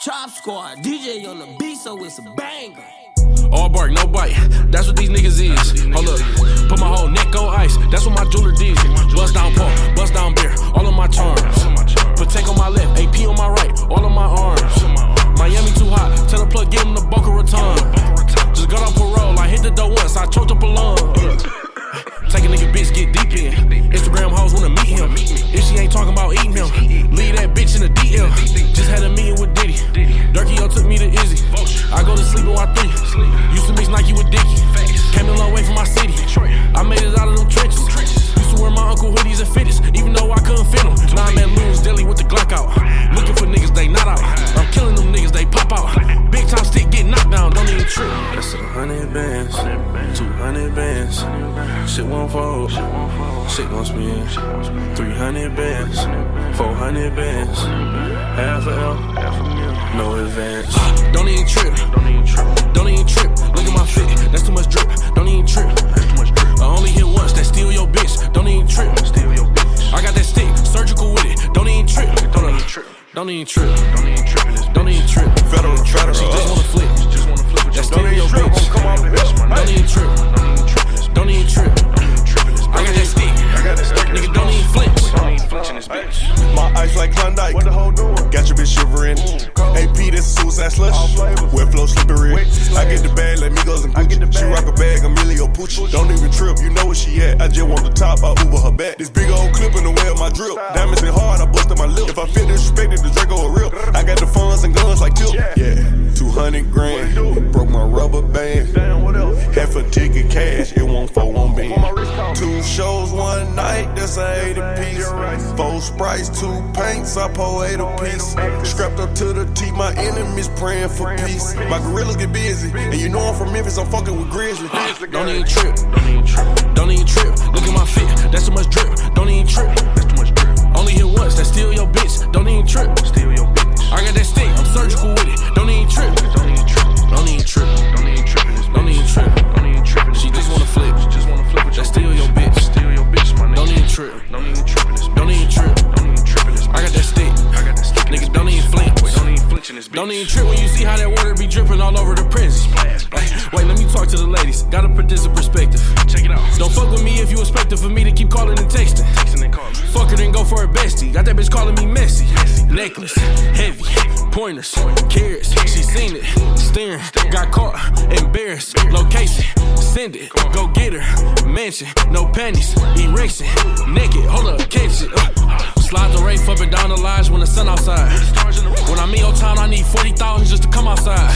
Chop Squad, DJ on the beat, so it's a banger. All bark, no bite. That's what these niggas is. Hold up. Put my whole neck on ice. That's what my jeweler did. Bust down talking about eating him, leave that bitch in the DM. Just had a meeting with Diddy. Durkio took me to Izzy. I go to sleep at Y3. Used to mix Nike with Dickie. Bands. Shit won't fold, shit gon' spin. Three hundred bands, four hundred bands. Half a L, no advance. Don't even trip, don't even trip. Look at my fit, that's too much drip. Don't even trip. I only hit once, that's steal your bitch. Don't even trip. I got that stick, surgical with it. Don't even trip. Don't even trip. Don't even trip. Like Klondike. What the whole doing? Got your bitch shivering. AP, that's a suicide slush. Wet flow slippery. I get the bag, let me go and Gucci. She rock a bag, Emilio Pucci. Don't even trip, you know where she at. I just want the top, I Uber her back. This big old clip in the way of my drip. Diamonds and hard, I busted my lip. If I feel disrespected, the Draco a real. I got the funds and guns like Tip. Yeah, 200 grand. Broke my rubber band. Half a ticket cash, it won't fall on. Two shows one night, that's a 80 piece. Four sprites, two paints, I pour eight a piece. Strapped up to the T, my enemies praying for peace. My gorillas get busy, and you know I'm from Memphis, I'm fucking with Grizzly. Don't even trip. Don't even trip. Don't even trip. Look at my fit. That's too much drip. Don't even trip. That's too much drip. Only hit once. That's still your bitch. Don't even trip. Flinch in this bitch. Don't even trip when you see how that water be dripping all over the prison. Wait, let me talk to the ladies. Gotta put this in perspective. Check it out. Don't fuck with me if you expecting for me to keep calling and texting. Texting and calling. Fuck her then go for a bestie. Got that bitch calling me messy. Necklace, heavy, pointers, carrots. She seen it, staring, got caught, embarrassed. Location, send it, go get her. Mansion, no panties, erection, naked. Hold up, catch it. Uh. Slide the Wraith up and down the lines when the sun outside. I'm in your town, I need 40,000 just to come outside.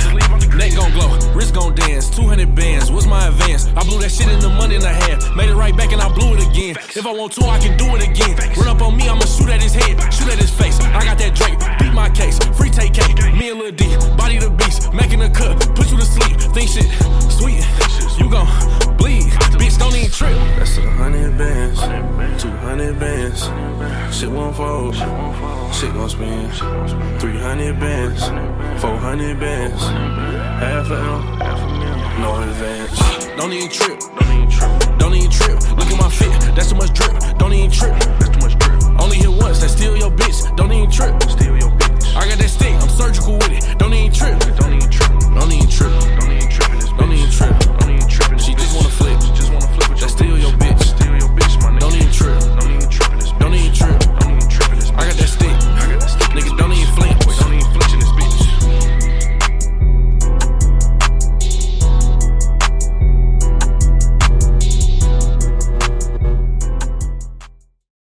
Neck gon' glow, wrist gon' dance. 200 bands, what's my advance? I blew that shit in the money in the half. Made it right back and I blew it again. If I want to, I can do it again. Run up on me, I'ma shoot at his head, shoot at his face. I got that Drake, beat my case. Free take K, me and Lil D, body the beast, making a cut, put you to sleep. Think shit, sweet, you gon' bleed. Bitch, don't even trip. That's a hundred bands, two hundred bands. Shit won't fold, shit gon' spin. Three hundred bands, four hundred bands. Half a L, no advance. Don't even trip, don't even trip, don't even trip.